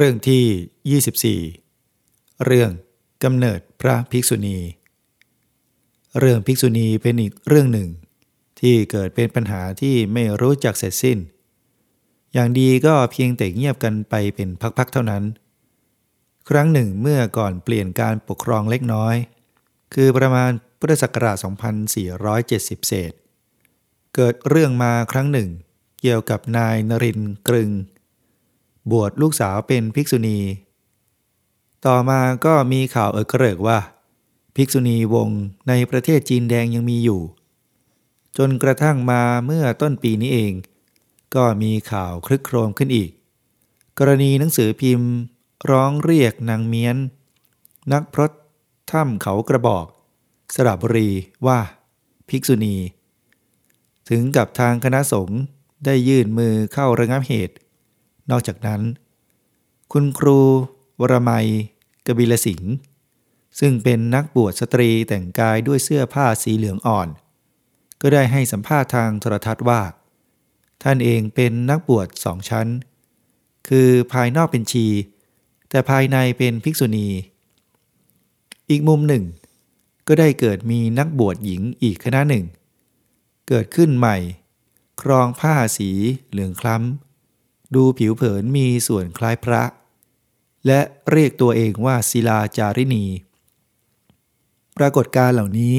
เรื่องที่ 24 เรื่องกำเนิดพระภิกษุณี เรื่องภิกษุณีเป็นอีกเรื่องหนึ่ง ที่เกิดเป็นปัญหาที่ไม่รู้จักเสร็จสิ้น อย่างดีก็เพียงแต่เงียบกันไปเป็นพักๆเท่านั้น ครั้งหนึ่งเมื่อก่อนเปลี่ยนการปกครองเล็กน้อย คือประมาณพุทธศักราช 2470 เศษ เกิดเรื่องมาครั้งหนึ่ง เกี่ยวกับนายนรินกรึง บวชลูกสาวเป็นภิกษุณี ต่อมาก็มีข่าวเอกเริกว่า ภิกษุณีวงในประเทศจีนแดงยังมีอยู่ จนกระทั่งมาเมื่อต้นปีนี้เอง ก็มีข่าวคลึกโครมขึ้นอีก กรณีหนังสือพิมพ์ร้องเรียกนางเมียน นักพรตถ้ำเขากระบอก สระบุรีว่าภิกษุณี ถึงกับทางคณะสงฆ์ได้ยื่นมือเข้าระงับเหตุ นอกจากนั้น คุณครู วรมัย กบิลสิงห์ซึ่งเป็นนักบวชสตรีแต่งกายด้วยเสื้อผ้าสีเหลืองอ่อน ก็ได้ให้สัมภาษณ์ทางโทรทัศน์ว่า ท่านเองเป็นนักบวชสองชั้น คือภายนอกเป็นชี แต่ภายในเป็นภิกษุณี อีกมุมหนึ่ง ก็ได้เกิดมีนักบวชหญิงอีกคณะหนึ่ง เกิดขึ้นใหม่ ครองผ้าสีเหลืองคล้ำ ดูผิวเผินมีส่วนคล้ายพระ และเรียกตัวเองว่าศิลาจารินีปรากฏการเหล่านี้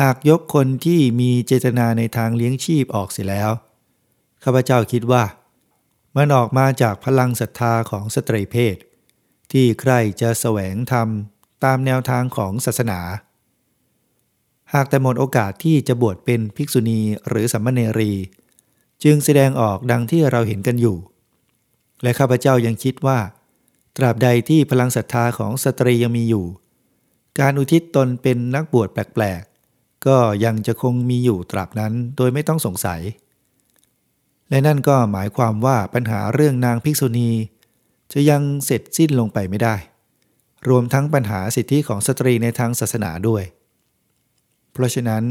หากยกคนที่มีเจตนาในทางเลี้ยงชีพออกเสียแล้วข้าพเจ้าคิดว่า มันออกมาจากพลังศรัทธาของสตรีเพศ ที่ใครจะแสวงทำตามแนวทางของศาสนา หากแต่หมดโอกาสที่จะบวชเป็นภิกษุณีหรือสัมมเนรี จึงแสดงออกดังที่เราเห็นกันอยู่ และข้าพเจ้ายังคิดว่า ตราบใดที่พลังศรัทธาของสตรียังมีอยู่ การอุทิศตนเป็นนักบวชแปลกๆ ก็ยังจะคงมีอยู่ตราบนั้นโดยไม่ต้องสงสัย และนั่นก็หมายความว่าปัญหาเรื่องนางภิกษุณี จะยังเสร็จสิ้นลงไปไม่ได้ รวมทั้งปัญหาสิทธิของสตรีในทางศาสนาด้วย เพราะฉะนั้น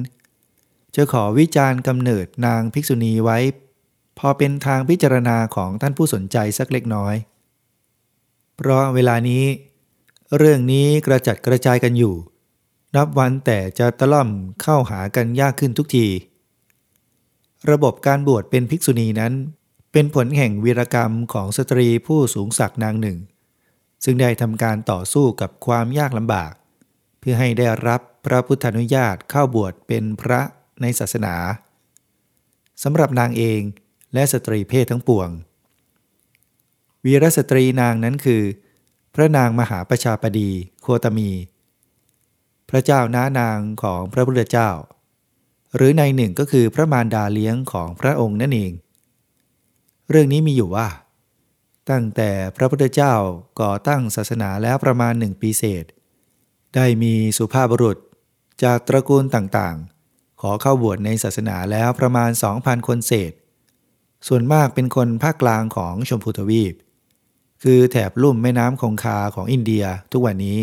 จะขอวิจารณ์กำเนิดนางภิกษุณีไว้ พอเป็นทางพิจารณาของท่านผู้สนใจสักเล็กน้อย เพราะเวลานี้ เรื่องนี้กระจัดกระจายกันอยู่ นับวันแต่จะตะล่อมเข้าหากันยากขึ้นทุกที ระบบการบวชเป็นภิกษุณีนั้น เป็นผลแห่งวีรกรรมของสตรีผู้สูงศักดิ์นางหนึ่ง ซึ่งได้ทำการต่อสู้กับความยากลำบาก เพื่อให้ได้รับพระพุทธานุญาตเข้าบวชเป็นพระ ในศาสนาสำหรับนางเองและสตรีเพศทั้งปวง วีรสตรีนางนั้นคือ พระนางมหาประชาปดีโคตมี พระเจ้าน้านางของพระพุทธเจ้า หรือในหนึ่งก็คือพระมารดาเลี้ยงของพระองค์นั่นเอง เรื่องนี้มีอยู่ว่า ตั้งแต่พระพุทธเจ้าก่อตั้งศาสนาแล้วประมาณหนึ่งปีเศษ ได้มีสุภาพบุรุษจากตระกูลต่างๆ ขอเข้าบวชในศาสนาแล้วประมาณ 2,000 คนเศษ ส่วนมากเป็นคนภาคกลางของชมพูทวีป คือแถบลุ่มแม่น้ำคงคาของอินเดียทุกวันนี้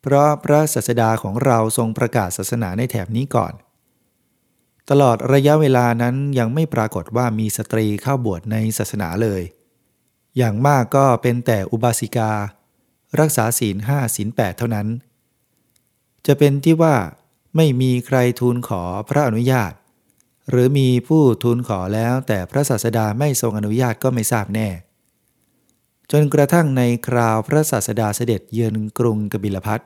เพราะพระศาสดาของเราทรงประกาศศาสนาในแถบนี้ก่อน ตลอดระยะเวลานั้นยังไม่ปรากฏว่ามีสตรีเข้าบวชในศาสนาเลย อย่างมากก็เป็นแต่อุบาสิกา รักษาศีลห้าศีลแปดเท่านั้น จะเป็นที่ว่า ไม่มีใครทูลขอพระอนุญาต หรือมีผู้ทูลขอแล้วแต่พระศาสดาไม่ทรงอนุญาตก็ไม่ทราบแน่ จนกระทั่งในคราวพระศาสดาเสด็จเยือนกรุงกบิลพัท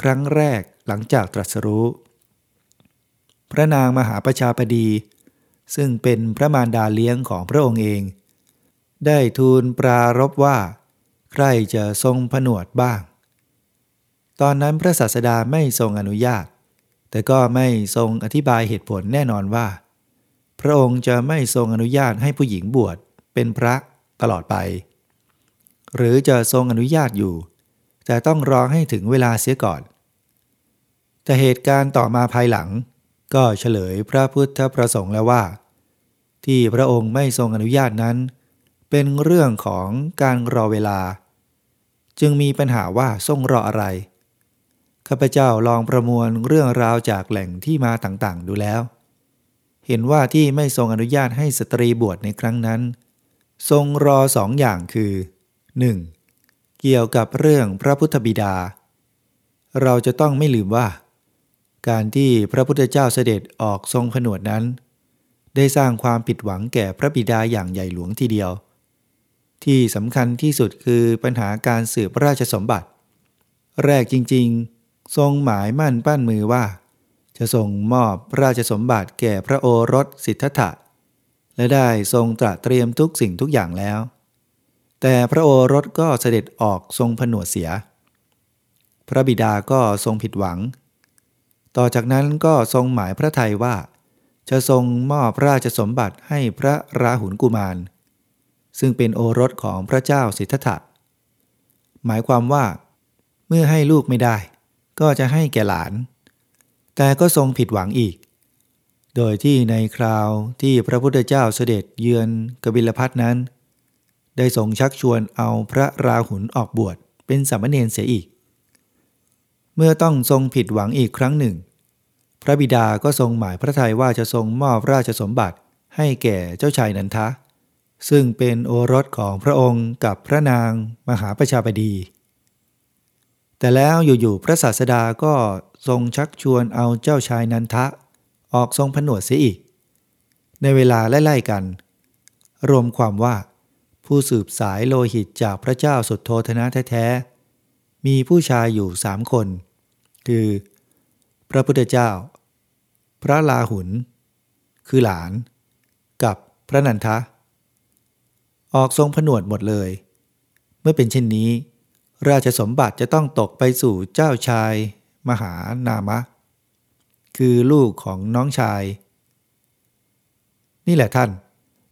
ครั้งแรกหลังจากตรัสรู้ พระนางมหาประชาพดี ซึ่งเป็นพระมารดาเลี้ยงของพระองค์เอง ได้ทูลปรารบว่า ใครจะทรงผนวดบ้าง ตอนนั้นพระศาสดาไม่ทรงอนุญาต แต่ก็ไม่ทรงอธิบายเหตุผลแน่นอนว่า พระองค์จะไม่ทรงอนุญาตให้ผู้หญิงบวชเป็นพระตลอดไป หรือจะทรงอนุญาตอยู่ แต่ต้องรอให้ถึงเวลาเสียก่อน แต่เหตุการณ์ต่อมาภายหลัง ก็เฉลยพระพุทธประสงค์แล้วว่า ที่พระองค์ไม่ทรงอนุญาตนั้น เป็นเรื่องของการรอเวลา จึงมีปัญหาว่าทรงรออะไร ข้าพเจ้าลองประมวลเรื่องราวจากแหล่งที่มาต่างๆ ดูแล้ว เห็นว่าที่ไม่ทรงอนุญาตให้สตรีบวชในครั้งนั้น ทรงรอสองอย่างคือ 1. เกี่ยวกับเรื่องพระพุทธบิดา เราจะต้องไม่ลืมว่า การที่พระพุทธเจ้าเสด็จออกทรงผนวดนั้น ได้สร้างความผิดหวังแก่พระบิดาอย่างใหญ่หลวงทีเดียว ที่สำคัญที่สุดคือปัญหาการสืบราชสมบัติ แรกจริงๆ ทรงหมายมั่นปั้นมือว่า จะทรงมอบราชสมบัติแก่พระโอรสสิทธัตถะ และได้ทรงตระเตรียมทุกสิ่งทุกอย่างแล้ว แต่พระโอรสก็เสด็จออกทรงผนวดเสีย พระบิดาก็ทรงผิดหวัง ต่อจากนั้นก็ทรงหมายพระทัยว่า จะทรงมอบราชสมบัติให้พระราหุลกุมาร ซึ่งเป็นโอรสของพระเจ้าสิทธัตถะหมายความว่า เมื่อให้ลูกไม่ได้ ก็จะให้แก่หลาน แต่ก็ทรงผิดหวังอีก โดยที่ในคราวที่พระพุทธเจ้าเสด็จเยือนกบิลพัทนั้น ได้ทรงชักชวนเอาพระราหุลออกบวชเป็นสามเณรเสียอีก เมื่อต้องทรงผิดหวังอีกครั้งหนึ่ง พระบิดาก็ทรงหมายพระทัยว่าจะทรงมอบราชสมบัติให้แก่เจ้าชายนันทะ ซึ่งเป็นโอรสของพระองค์กับพระนางมหาประชาบดี แต่แล้วอยู่ๆพระศาสดาก็ทรงชักชวนเอาเจ้าชายนันทะ ออกทรงผนวดเสียอีก ในเวลาไล่ๆกัน รวมความว่า ผู้สืบสายโลหิตจากพระเจ้าสุดโทธนะแท้ๆ มีผู้ชายอยู่สามคน คือ พระพุทธเจ้า พระลาหุน คือหลาน กับพระนันทะ ออกทรงผนวดหมดเลย เมื่อเป็นเช่นนี้ ราชสมบัติจะต้องตกไปสู่เจ้าชาย มหานามะ คือลูกของน้องชาย นี่แหละท่าน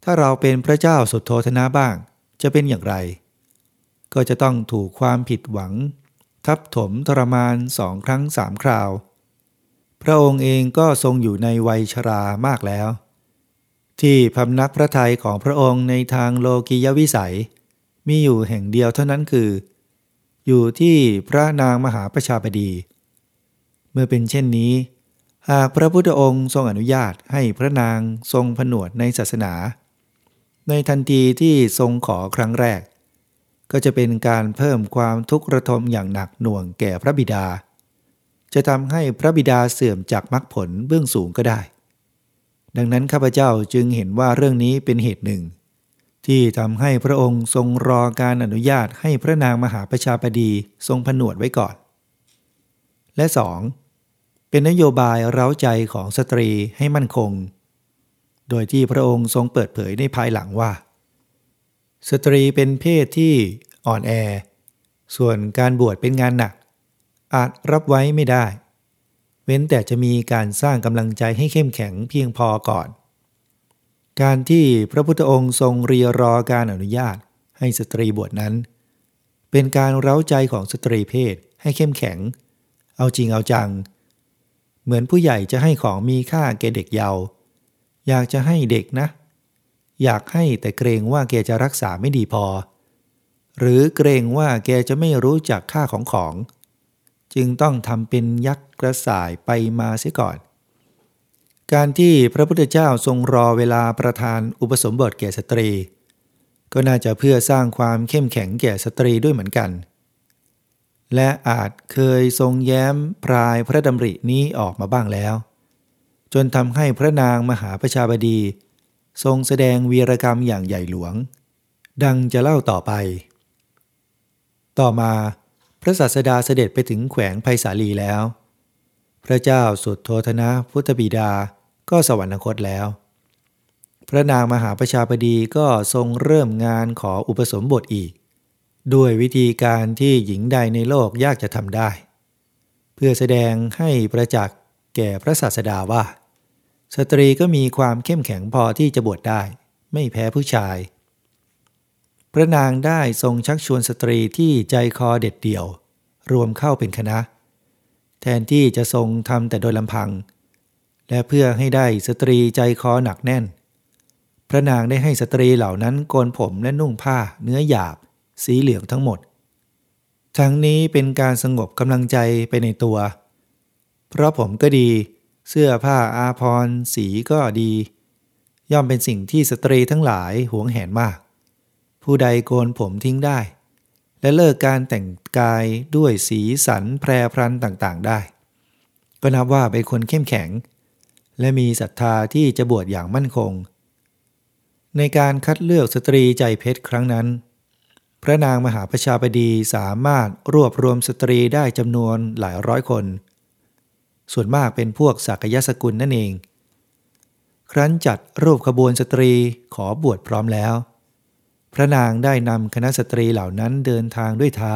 ถ้าเราเป็นพระเจ้าสุดโทธนะบ้าง จะเป็นอย่างไร ก็จะต้องถูกความผิดหวัง ทับถมทรมานสองครั้งสามคราว พระองค์เองก็ทรงอยู่ในวัยชรามากแล้ว ที่พำนักพระทัยของพระองค์ในทางโลกิยวิสัย มีอยู่แห่งเดียวเท่านั้นคือ อยู่ที่พระนางมหาประชาบดี เมื่อเป็นเช่นนี้ หากพระพุทธองค์ทรงอนุญาตให้พระนางทรงผนวดในศาสนา ในทันทีที่ทรงขอครั้งแรก ก็จะเป็นการเพิ่มความทุกข์ระทมอย่างหนักหน่วงแก่พระบิดา จะทำให้พระบิดาเสื่อมจากมรรคผลเบื้องสูงก็ได้ ดังนั้นข้าพเจ้าจึงเห็นว่าเรื่องนี้เป็นเหตุหนึ่ง ที่ทำให้พระองค์ทรงรอการอนุญาตให้พระนางมหาประชาบดีทรงผนวดไว้ก่อน และสองเป็นนโยบายเร้าใจของสตรีให้มั่นคง โดยที่พระองค์ทรงเปิดเผยในภายหลังว่า สตรีเป็นเพศที่อ่อนแอ ส่วนการบวชเป็นงานหนัก อาจรับไว้ไม่ได้ เว้นแต่จะมีการสร้างกำลังใจให้เข้มแข็งเพียงพอก่อน การที่พระพุทธองค์ทรงเรียรอการอนุญาตให้สตรีบวชนั้น เป็นการเร้าใจของสตรีเพศให้เข้มแข็ง เอาจริงเอาจัง เหมือนผู้ใหญ่จะให้ของมีค่าแก่เด็กเยาว์อยากจะให้เด็กนะ อยากให้แต่เกรงว่าแกจะรักษาไม่ดีพอ หรือเกรงว่าแกจะไม่รู้จักค่าของของ จึงต้องทำเป็นยักษ์กระส่ายไปมาเสียก่อน การที่พระพุทธเจ้าทรงรอเวลาประทานอุปสมบทแก่สตรี ก็น่าจะเพื่อสร้างความเข้มแข็งแก่สตรีด้วยเหมือนกัน และอาจเคยทรงแย้มพรายพระดำรินี้ออกมาบ้างแล้ว จนทำให้พระนางมหาประชาบดี ทรงแสดงวีรกรรมอย่างใหญ่หลวง ดังจะเล่าต่อไป ต่อมาพระศาสดาเสด็จไปถึงแขวงไผ่สาลีแล้ว พระเจ้าสุดโทธนะพุทธบิดา ก็สวรรคตแล้ว พระนางมหาประชาบดีก็ทรงเริ่มงานขออุปสมบทอีก ด้วยวิธีการที่หญิงใดในโลกยากจะทำได้ เพื่อแสดงให้ประจักษ์แก่พระศาสดาว่า สตรีก็มีความเข้มแข็งพอที่จะบวชได้ ไม่แพ้ผู้ชาย พระนางได้ทรงชักชวนสตรีที่ใจคอเด็ดเดี่ยว รวมเข้าเป็นคณะ แทนที่จะทรงทำแต่โดยลำพัง และเพื่อให้ได้สตรีใจคอหนักแน่น พระนางได้ให้สตรีเหล่านั้นโกนผมและนุ่งผ้าเนื้อหยาบ สีเหลืองทั้งหมด ทั้งนี้เป็นการสงบกำลังใจไปในตัว เพราะผมก็ดี เสื้อผ้าอาภรณ์สีก็ดี ย่อมเป็นสิ่งที่สตรีทั้งหลายหวงแหนมาก ผู้ใดโกนผมทิ้งได้ และเลิกการแต่งกายด้วยสีสันแพรพรันต่างๆได้ ก็นับว่าเป็นคนเข้มแข็ง และมีศรัทธาที่จะบวชอย่างมั่นคง ในการคัดเลือกสตรีใจเพชรครั้งนั้น พระนางมหาประชาบดีสามารถรวบรวมสตรีได้จำนวนหลายร้อยคน ส่วนมากเป็นพวกสักยสกุลนั่นเอง ครั้นจัดรูปขบวนสตรีขอบวชพร้อมแล้ว พระนางได้นำคณะสตรีเหล่านั้นเดินทางด้วยเท้า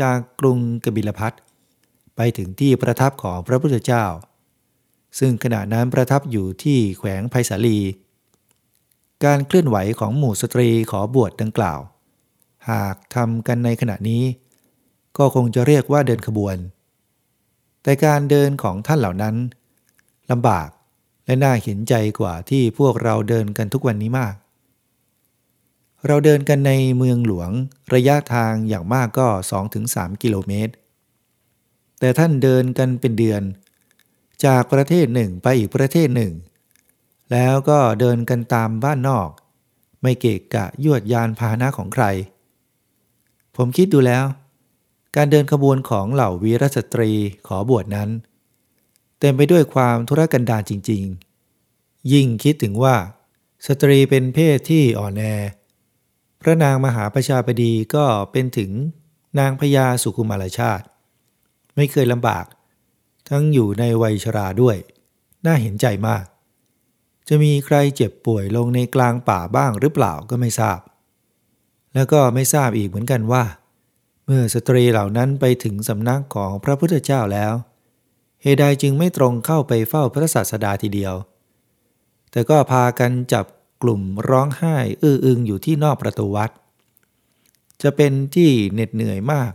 จากกรุงกบิลพัทไปถึงที่ประทับของพระพุทธเจ้า ซึ่งขณะนั้นประทับอยู่ที่แขวงไผ่สาลี การเคลื่อนไหวของหมู่สตรีขอบวชดังกล่าว หากทำกันในขณะนี้ ก็คงจะเรียกว่าเดินขบวน แต่การเดินของท่านเหล่านั้นลำบากและน่าเห็นใจกว่าที่พวกเราเดินกันทุกวันนี้มาก เราเดินกันในเมืองหลวงระยะทางอย่างมากก็ 2-3 กิโลเมตร แต่ท่านเดินกันเป็นเดือน จากประเทศหนึ่งไปอีกประเทศหนึ่ง แล้วก็เดินกันตามบ้านนอก ไม่เกะกะยวดยานพาหนะของใคร ผมคิดดูแล้ว การเดินขบวนของเหล่าวีรสตรีขอบวชนั้น เต็มไปด้วยความทุรกันดารจริง ๆ ยิ่งคิดถึงว่า สตรีเป็นเพศที่อ่อนแอ พระนางมหาประชาบดีก็เป็นถึงนางพญาสุคุมารชาติ ไม่เคยลำบาก ทั้งอยู่ในวัยชราด้วย น่าเห็นใจมาก จะมีใครเจ็บป่วยลงในกลางป่าบ้างหรือเปล่าก็ไม่ทราบ แล้วก็ไม่ทราบอีกเหมือนกันว่า เมื่อสตรีเหล่านั้นไปถึงสำนักของพระพุทธเจ้าแล้วเฮไดจึงไม่ตรงเข้าไปเฝ้าพระศาสดาทีเดียว แต่ก็พากันจับกลุ่มร้องไห้อื้ออึงอยู่ที่นอกประตูวัด จะเป็นที่เหน็ดเหนื่อยมาก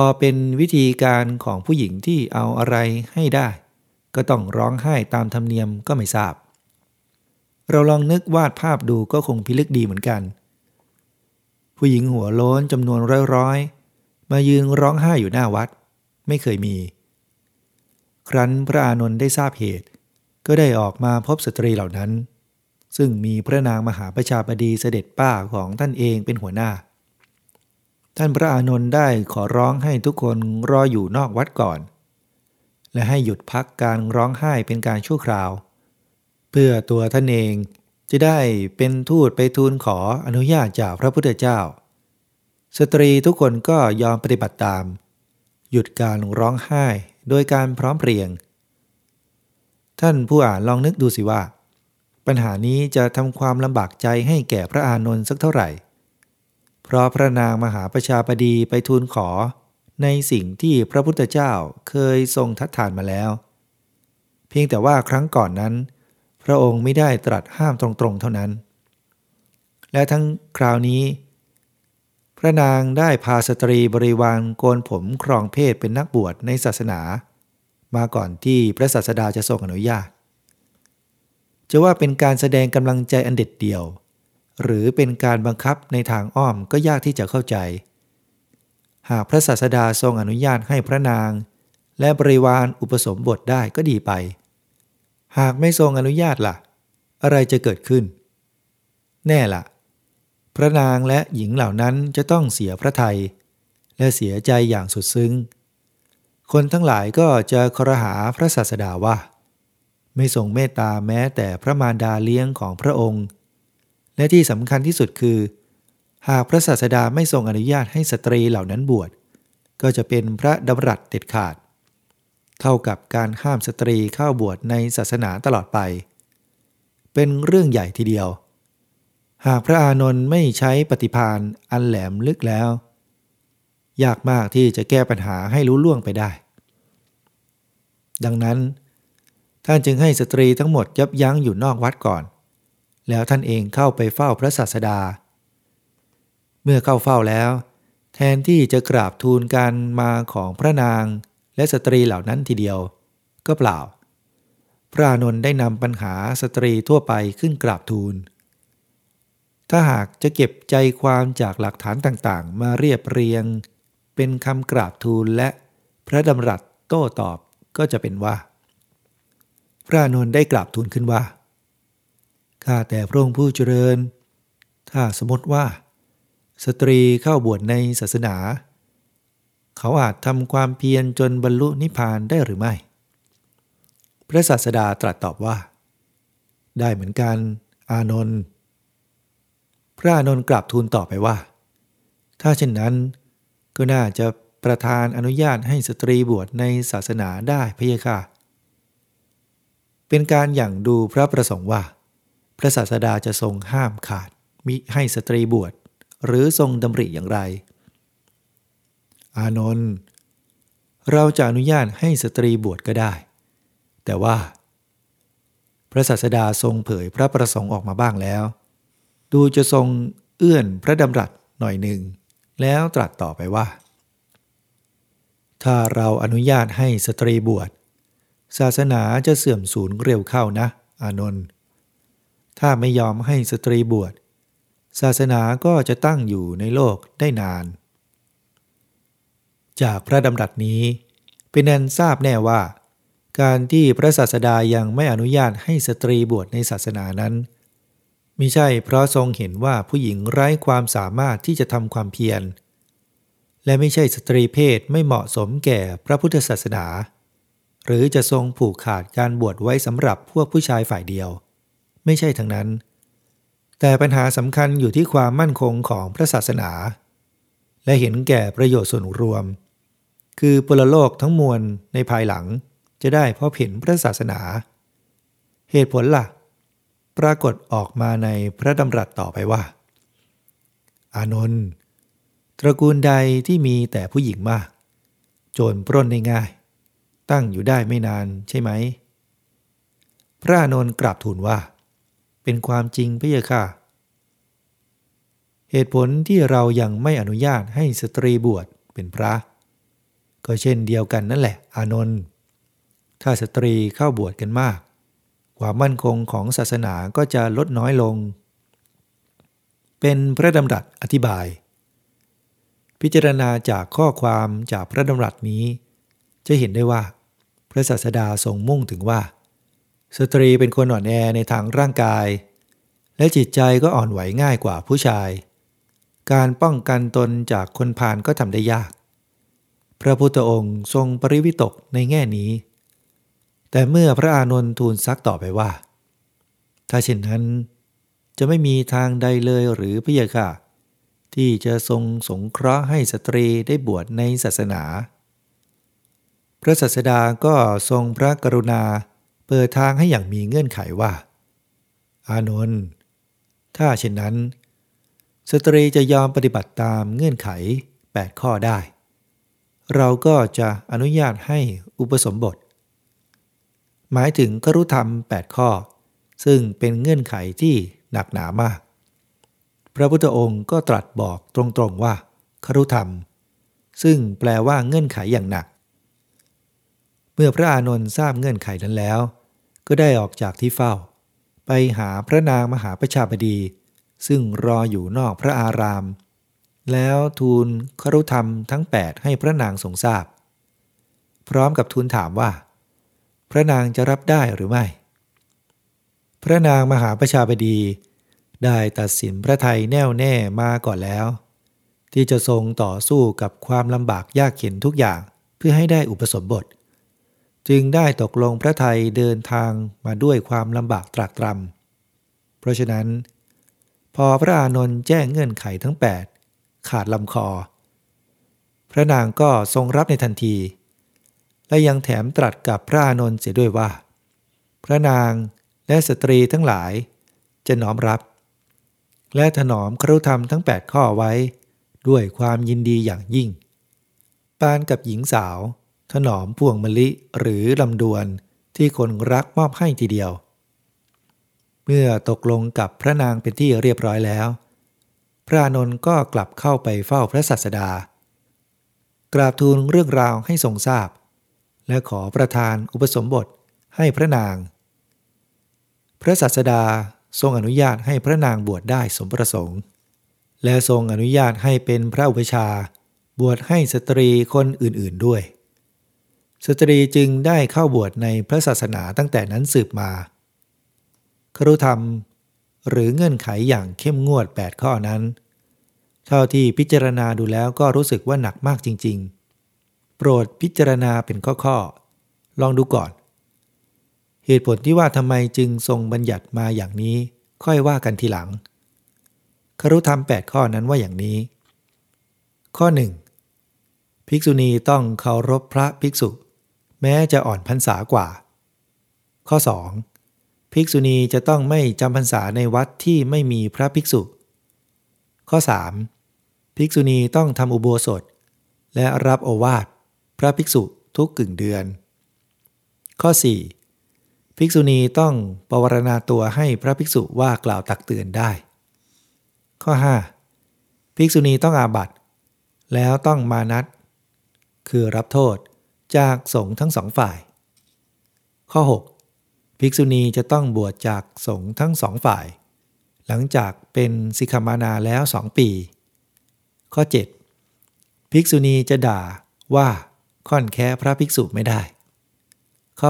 อเป็นวิธีการของผู้หญิงที่เอาอะไรให้ได้ ก็ต้องร้องไห้ตามธรรมเนียมก็ไม่ทราบ เราลองนึกวาดภาพดูก็คงพิลึกดีเหมือนกัน ผู้หญิงหัวโล้นจำนวนร้อยๆ มายืนร้องไห้อยู่หน้าวัด ไม่เคยมี ครั้นพระอานนท์ได้ทราบเหตุ ก็ได้ออกมาพบสตรีเหล่านั้น ซึ่งมีพระนางมหาประชาบดีเสด็จป้าของท่านเองเป็นหัวหน้า ท่านพระอานนท์ได้ขอร้องให้ทุกคนรออยู่นอกวัดก่อน และให้หยุดพักการร้องไห้เป็นการชั่วคราว เพื่อตัวท่านเองจะได้เป็นทูตไปทูลขออนุญาตจากพระพุทธเจ้า สตรีทุกคนก็ยอมปฏิบัติตาม หยุดการร้องไห้โดยการพร้อมเพรียง ท่านผู้อ่านลองนึกดูสิว่า ปัญหานี้จะทำความลำบากใจให้แก่พระอานนท์สักเท่าไหร่ ราะพระนางมหาประชาบดีไปทูลขอ ในสิ่งที่พระพุทธเจ้าเคยทรงทัดทานมาแล้ว เพียงแต่ว่าครั้งก่อนนั้น พระองค์ไม่ได้ตรัสห้ามตรงๆเท่านั้น และทั้งคราวนี้ พระนางได้พาสตรีบริวารโกนผมครองเพศเป็นนักบวชในศาสนา มาก่อนที่พระศาสดาจะทรงอนุญาตจะว่าเป็นการแสดงกำลังใจอันเด็ดเดี่ยว หรือเป็นการบังคับในทางอ้อมก็ยากที่จะเข้าใจ หากพระศาสดาทรงอนุญาตให้พระนาง และบริวารอุปสมบทได้ก็ดีไป หากไม่ทรงอนุญาตละ่ะ อะไรจะเกิดขึ้น แน่ละ่ะ พระนางและหญิงเหล่านั้นจะต้องเสียพระไทย และเสียใจอย่างสุดซึ้ง คนทั้งหลายก็จะครหาพระศาสดาว่า ไม่ทรงเมตตาแม้แต่พระมารดาเลี้ยงของพระองค์ และที่สำคัญที่สุดคือ หากพระศาสดาไม่ทรงอนุญาตให้สตรีเหล่านั้นบวช ก็จะเป็นพระดำรัสเด็ดขาด เท่ากับการห้ามสตรีเข้าบวชในศาสนาตลอดไป เป็นเรื่องใหญ่ทีเดียว หากพระอานนท์ไม่ใช้ปฏิพานอันแหลมลึกแล้ว ยากมากที่จะแก้ปัญหาให้รู้ล่วงไปได้ ดังนั้นท่านจึงให้สตรีทั้งหมดยับยั้งอยู่นอกวัดก่อน แล้วท่านเองเข้าไปเฝ้าพระศาสดา เมื่อเข้าเฝ้าแล้ว แทนที่จะกราบทูลการมาของพระนางและสตรีเหล่านั้นทีเดียว ก็เปล่า พระนนท์ได้นำปัญหาสตรีทั่วไปขึ้นกราบทูล ถ้าหากจะเก็บใจความจากหลักฐานต่างๆ มาเรียบเรียง เป็นคำกราบทูลและพระดำรัสโต้ตอบก็จะเป็นว่า พระนนท์ได้กราบทูลขึ้นว่า ข้าแต่พระองค์ผู้เจริญ ถ้าสมมติว่า สตรีเข้าบวชในศาสนา เขาอาจทำความเพียรจนบรรลุนิพพานได้หรือไม่ พระศาสดาตรัสตอบว่า ได้เหมือนกันอานนท์พระอานนท์กลับทูลตอบไปว่า ถ้าเช่นนั้นก็น่าจะประทานอนุญาตให้สตรีบวชในศาสนาได้พะยะค่ะ เป็นการอย่างดูพระประสงค์ว่า พระศาสดาจะทรงห้ามขาดมิให้สตรีบวช หรือทรงดำริอย่างไร อานนท์เราจะอนุญาตให้สตรีบวชก็ได้ แต่ว่า พระศาสดาทรงเผยพระประสงค์ออกมาบ้างแล้ว ดูจะทรงเอื้อนพระดำรัสหน่อยหนึ่ง แล้วตรัสต่อไปว่า ถ้าเราอนุญาตให้สตรีบวชศาสนาจะเสื่อมสูญเร็วเข้านะ อานนท์ ถ้าไม่ยอมให้สตรีบวช ศาสนาก็จะตั้งอยู่ในโลกได้นาน จากพระดำรัสนี้ เป็นนันทราบแน่ว่า การที่พระศาสดายังไม่อนุญาตให้สตรีบวชในศาสนานั้นมิใช่เพราะทรงเห็นว่าผู้หญิงไร้ความสามารถที่จะทำความเพียร และไม่ใช่สตรีเพศไม่เหมาะสมแก่พระพุทธศาสนา หรือจะทรงผูกขาดการบวชไว้สำหรับพวกผู้ชายฝ่ายเดียว ไม่ใช่ทั้งนั้น แต่ปัญหาสำคัญอยู่ที่ความมั่นคงของพระศาสนา และเห็นแก่ประโยชน์ส่วนรวม คือปรโลกทั้งมวลในภายหลังจะได้พบเห็นพระศาสนา เหตุผลละ่ะ ปรากฏออกมาในพระดำรัสต่อไปว่า อานนท์ตระกูลใดที่มีแต่ผู้หญิงมาก โจรปล้นได้ง่าย ตั้งอยู่ได้ไม่นานใช่ไหม พระอานนท์กราบทูลว่า เป็นความจริงพะยะค่ะ เหตุผลที่เรายังไม่อนุญาตให้สตรีบวชเป็นพระ ก็เช่นเดียวกันนั่นแหละ อานนท์ถ้าสตรีเข้าบวชกันมาก ความมั่นคงของศาสนาก็จะลดน้อยลง เป็นพระดำรัสอธิบาย พิจารณาจากข้อความจากพระดำรัสนี้ จะเห็นได้ว่า พระศาสดาทรงมุ่งถึงว่า สตรีเป็นคนอ่อนแอในทางร่างกาย และจิตใจก็อ่อนไหวง่ายกว่าผู้ชาย การป้องกันตนจากคนพาลก็ทำได้ยาก พระพุทธองค์ทรงปริวิตกในแง่นี้ แต่เมื่อพระอานนท์ทูลซักต่อไปว่า ถ้าเช่นนั้นจะไม่มีทางใดเลยหรือพระยาค่ะ ที่จะทรงสงเคราะห์ให้สตรีได้บวชในศาสนา พระศาสดาก็ทรงพระกรุณา เปิดทางให้อย่างมีเงื่อนไขว่า อานนท์ถ้าเช่นนั้น สตรีจะยอมปฏิบัติตามเงื่อนไข 8 ข้อได้ เราก็จะอนุญาตให้อุปสมบท หมายถึงครุธรรม 8 ข้อ ซึ่งเป็นเงื่อนไขที่หนักหนามาก พระพุทธองค์ก็ตรัสบอกตรงๆว่าครุธรรม ซึ่งแปลว่าเงื่อนไขอย่างหนัก เมื่อพระอานนท์ทราบเงื่อนไขนั้นแล้ว ก็ได้ออกจากที่เฝ้า ไปหาพระนางมหาประชาบดี ซึ่งรออยู่นอกพระอาราม แล้วทูลครุธรรมทั้ง 8 ให้พระนางทรงทราบ พร้อมกับทูลถามว่า พระนางจะรับได้หรือไม่ พระนางมหาประชาบดีได้ตัดสินพระไทยแน่วแน่มาก่อนแล้ว ที่จะทรงต่อสู้กับความลำบากยากเข็นทุกอย่างเพื่อให้ได้อุปสมบท จึงได้ตกลงพระไทยเดินทางมาด้วยความลำบากตรากตรำเพราะฉะนั้น พอพระอานนท์แจ้งเงื่อนไขทั้ง 8 ขาดลำคอ พระนางก็ทรงรับในทันที และยังแถมตรัสกับพระอานนท์เสียด้วยว่า พระนางและสตรีทั้งหลาย จะน้อมรับ และถนอมครุธรรมทั้ง 8 ข้อไว้ ด้วยความยินดีอย่างยิ่ง ปานกับหญิงสาว ถนอมพวงมะลิหรือลำดวนที่คนรักมอบให้ทีเดียว เมื่อตกลงกับพระนางเป็นที่เรียบร้อยแล้ว พระนนท์ก็กลับเข้าไปเฝ้าพระสัสดา กราบทูลเรื่องราวให้ทรงทราบ และขอประทานอุปสมบทให้พระนาง พระสัสดาทรงอนุญาตให้พระนางบวชได้สมประสงค์ และทรงอนุญาตให้เป็นพระอุปชาบวชให้สตรีคนอื่นๆด้วย สตรีจึงได้เข้าบวชในพระศาสนาตั้งแต่นั้นสืบมา ครุธรรม หรือเงื่อนไขอย่างเข้มงวด 8 ข้อนั้น เท่าที่พิจารณาดูแล้วก็รู้สึกว่าหนักมากจริง ๆ โปรดพิจารณาเป็นข้อๆ ลองดูก่อน เหตุผลที่ว่าทำไมจึงทรงบัญญัติมาอย่างนี้ ค่อยว่ากันทีหลัง ครุธรรม 8 ข้อนั้นว่าอย่างนี้ ข้อ 1. ภิกษุณีต้องเคารพพระภิกษุ แม้จะอ่อนพรรษากว่า ข้อ 2. ภิกษุณีจะต้องไม่จำพรรษาในวัดที่ไม่มีพระภิกษุ ข้อ 3. ภิกษุณีต้องทำอุโบสถ และรับโอวาทพระภิกษุทุกกึ่งเดือน ข้อ 4. ภิกษุณีต้องปวารณาตัวให้พระภิกษุว่ากล่าวตักเตือนได้ ข้อ 5. ภิกษุณีต้องอาบัตแล้วต้องมานัดคือรับโทษ จากสงฆ์ทั้งสองฝ่าย ข้อ 6. ภิกษุณีจะต้องบวชจากสงฆ์ทั้งสองฝ่าย หลังจากเป็นสิกขามานาแล้วสองปี ข้อ 7. ภิกษุณีจะด่าว่าค่อนแค่พระภิกษุไม่ได้ ข้อ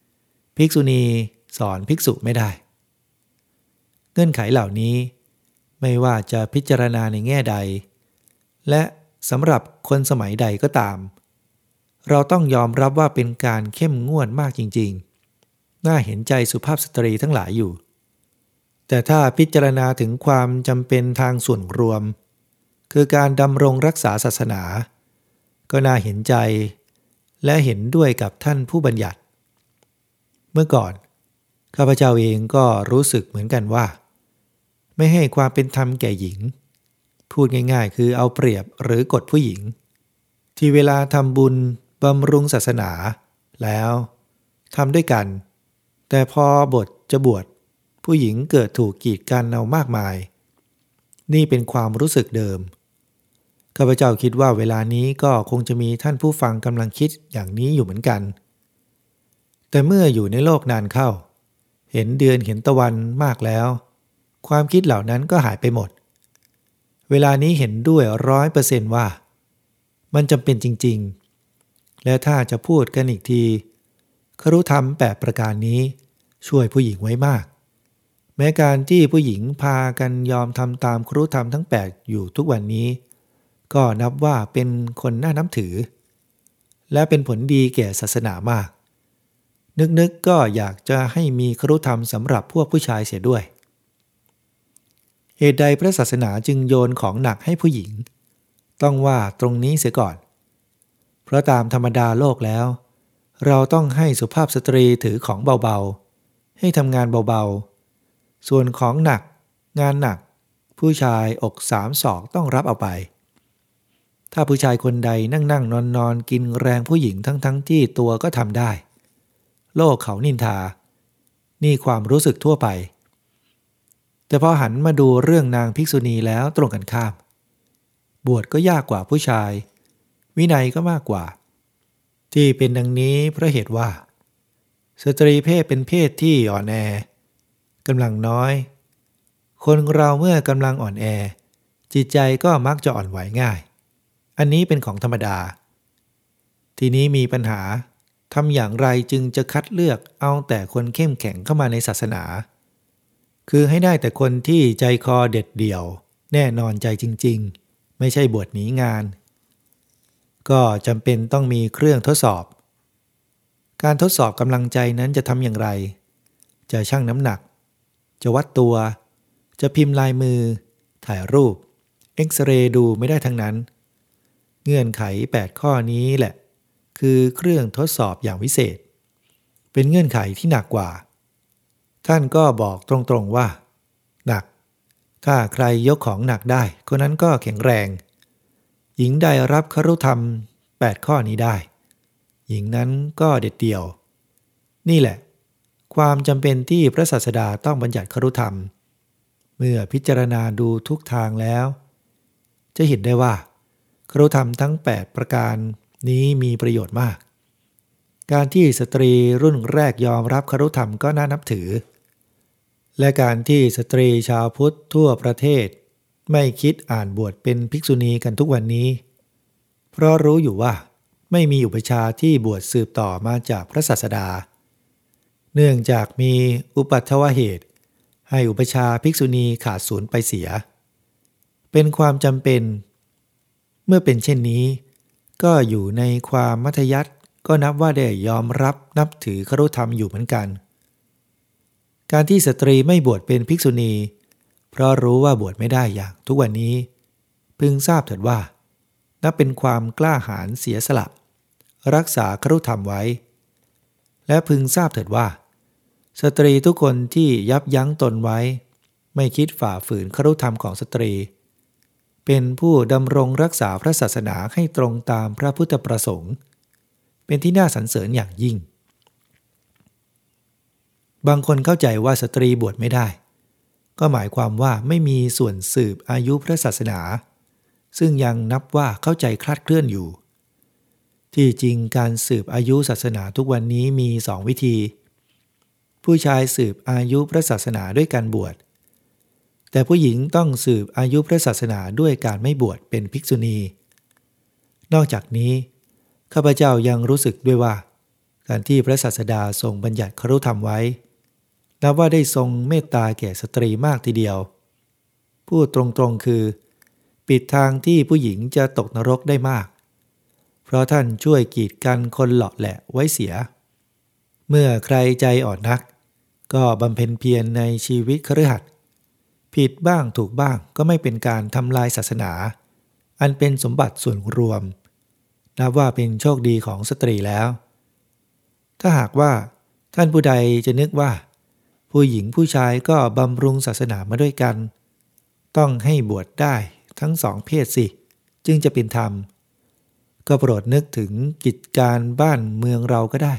8. ภิกษุณีสอนภิกษุไม่ได้ เงื่อนไขเหล่านี้ ไม่ว่าจะพิจารณาในแง่ใด และสำหรับคนสมัยใดก็ตาม เราต้องยอมรับว่าเป็นการเข้มงวดมากจริงๆ น่าเห็นใจสุภาพสตรีทั้งหลายอยู่ แต่ถ้าพิจารณาถึงความจำเป็นทางส่วนรวม คือการดำรงรักษาศาสนา ก็น่าเห็นใจ และเห็นด้วยกับท่านผู้บัญญัติ เมื่อก่อน ข้าพเจ้าเองก็รู้สึกเหมือนกันว่า ไม่ให้ความเป็นธรรมแก่หญิง พูดง่ายๆ คือเอาเปรียบหรือกดผู้หญิง ที่เวลาทำบุญ บำรุงศาสนาแล้วทำด้วยกัน แต่พอบทจะบวชผู้หญิงเกิดถูกกีดกันเอามากมาย นี่เป็นความรู้สึกเดิมข้าพเจ้าคิดว่าเวลานี้ก็คงจะมีท่านผู้ฟังกำลังคิดอย่างนี้อยู่เหมือนกัน แต่เมื่ออยู่ในโลกนานเข้า เห็นเดือนเห็นตะวันมากแล้ว ความคิดเหล่านั้นก็หายไปหมด เวลานี้เห็นด้วยร้อยเปอร์เซนต์ว่า มันจำเป็นจริง ๆ และถ้าจะพูดกันอีกทีครุธรรมแปดประการนี้ ช่วยผู้หญิงไว้มาก แม้การที่ผู้หญิงพากันยอมทำตามครุธรรมทั้งแปดอยู่ทุกวันนี้ ก็นับว่าเป็นคนน่านับถือ และเป็นผลดีแก่ศาสนามาก นึกๆก็อยากจะให้มีครุธรรมสำหรับพวกผู้ชายเสียด้วย เหตุใดพระศาสนาจึงโยนของหนักให้ผู้หญิง ต้องว่าตรงนี้เสียก่อน เพราะตามธรรมดาโลกแล้ว เราต้องให้สุภาพสตรีถือของเบาๆ ให้ทำงานเบาๆ ส่วนของหนัก งานหนัก ผู้ชายอกสามศอกต้องรับเอาไป ถ้าผู้ชายคนใดนั่งนั่งนอนนอนกินแรงผู้หญิงทั้งทั้งที่ตัวก็ทำได้ โลกเขานินทา นี่ความรู้สึกทั่วไป แต่พอหันมาดูเรื่องนางภิกษุณีแล้วตรงกันข้าม บวชก็ยากกว่าผู้ชาย วินัยก็มากกว่า ที่เป็นดังนี้เพราะเหตุว่า สตรีเพศเป็นเพศที่อ่อนแอกำลังน้อย คนเราเมื่อกำลังอ่อนแอ จิตใจก็มักจะอ่อนไหวง่าย อันนี้เป็นของธรรมดา ทีนี้มีปัญหาทำอย่างไรจึงจะคัดเลือกเอาแต่คนเข้มแข็งเข้ามาในศาสนา คือให้ได้แต่คนที่ใจคอเด็ดเดี่ยว แน่นอนใจจริง ๆ ไม่ใช่บวชหนีงาน ก็จำเป็นต้องมีเครื่องทดสอบ การทดสอบกำลังใจนั้นจะทำอย่างไร จะชั่งน้ำหนัก จะวัดตัว จะพิมพ์ลายมือ ถ่ายรูป เอ็กซเรย์ดูไม่ได้ทั้งนั้น เงื่อนไข 8 ข้อนี้แหละ คือเครื่องทดสอบอย่างวิเศษ เป็นเงื่อนไขที่หนักกว่า ท่านก็บอกตรงๆว่า หนัก ถ้าใครยกของหนักได้คนนั้นก็แข็งแรง หญิงใดรับครุธรรม 8 ข้อนี้ได้ หญิงนั้นก็เด็ดเดี่ยว นี่แหละ ความจำเป็นที่พระศาสดาต้องบัญญัติครุธรรม เมื่อพิจารณาดูทุกทางแล้ว จะเห็นได้ว่า ครุธรรมทั้ง 8 ประการนี้มีประโยชน์มาก การที่สตรีรุ่นแรกยอมรับครุธรรมก็น่านับถือ และการที่สตรีชาวพุทธทั่วประเทศ ไม่คิดอ่านบวชเป็นภิกษุณีกันทุกวันนี้ เพราะรู้อยู่ว่า ไม่มีอุปชาที่บวชสืบต่อมาจากพระศาสดา เนื่องจากมีอุปัตถวเหตุ ให้อุปชาภิกษุณีขาดสูญไปเสีย เป็นความจำเป็น เมื่อเป็นเช่นนี้ ก็อยู่ในความมัธยัติก็นับว่าได้ยอมรับนับถือครุธรรมอยู่เหมือนกัน การที่สตรีไม่บวชเป็นภิกษุณี เพราะรู้ว่าบวชไม่ได้อย่างทุกวันนี้ พึงทราบเถิดว่า นับเป็นความกล้าหาญเสียสละ รักษาครุธรรมไว้ และพึงทราบเถิดว่า สตรีทุกคนที่ยับยั้งตนไว้ ไม่คิดฝ่าฝืนครุธรรมของสตรี เป็นผู้ดำรงรักษาพระศาสนาให้ตรงตามพระพุทธประสงค์ เป็นที่น่าสรรเสริญอย่างยิ่งบางคนเข้าใจว่าสตรีบวชไม่ได้ ก็หมายความว่าไม่มีส่วนสืบอายุพระศาสนา ซึ่งยังนับว่าเข้าใจคลาดเคลื่อนอยู่ ที่จริงการสืบอายุศาสนาทุกวันนี้มีสองวิธี ผู้ชายสืบอายุพระศาสนาด้วยการบวช แต่ผู้หญิงต้องสืบอายุพระศาสนาด้วยการไม่บวชเป็นภิกษุณี นอกจากนี้ข้าพเจ้ายังรู้สึกด้วยว่า การที่พระศาสดาทรงบัญญัติครุธรรมไว้ นับว่าได้ทรงเมตตาแก่สตรีมากทีเดียว พูดตรงๆคือ ปิดทางที่ผู้หญิงจะตกนรกได้มาก เพราะท่านช่วยกีดกันคนหลอกแหละไว้เสีย เมื่อใครใจอ่อนนัก ก็บำเพ็ญเพียรในชีวิตครือขัดผิดบ้างถูกบ้างก็ไม่เป็นการทำลายศาสนา อันเป็นสมบัติส่วนรวม นับว่าเป็นโชคดีของสตรีแล้ว ถ้าหากว่าท่านผู้ใดจะนึกว่า ผู้หญิงผู้ชายก็บำรุงศาสนามาด้วยกัน ต้องให้บวชได้ทั้งสองเพศสิ จึงจะเป็นธรรม ก็โปรดนึกถึงกิจการบ้านเมืองเราก็ได้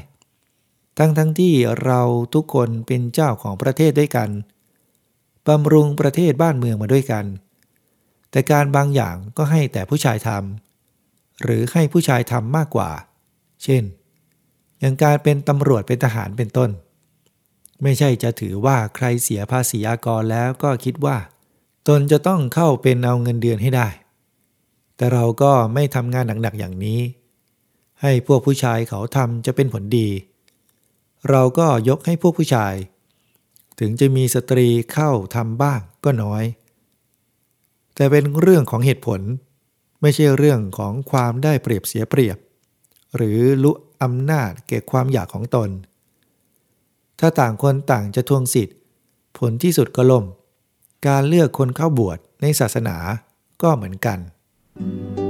ทั้งทั้งที่เราทุกคนเป็นเจ้าของประเทศด้วยกันบำรุงประเทศบ้านเมืองมาด้วยกัน แต่การบางอย่างก็ให้แต่ผู้ชายทำหรือให้ผู้ชายทำมากกว่า เช่น อย่างการเป็นตำรวจเป็นทหารเป็นต้น ไม่ใช่จะถือว่าใครเสียภาษีอากรแล้วก็คิดว่า ตนจะต้องเข้าเป็นเอาเงินเดือนให้ได้ แต่เราก็ไม่ทำงานหนักๆอย่างนี้ ให้พวกผู้ชายเขาทำจะเป็นผลดี เราก็ยกให้พวกผู้ชาย ถึงจะมีสตรีเข้าทำบ้างก็น้อย แต่เป็นเรื่องของเหตุผล ไม่ใช่เรื่องของความได้เปรียบเสียเปรียบ หรือลุอำนาจเก่ความอยากของตน ถ้าต่างคนต่างจะทวงสิทธิ์ ผลที่สุดก็ล่ม การเลือกคนเข้าบวชในศาสนาก็เหมือนกัน thank you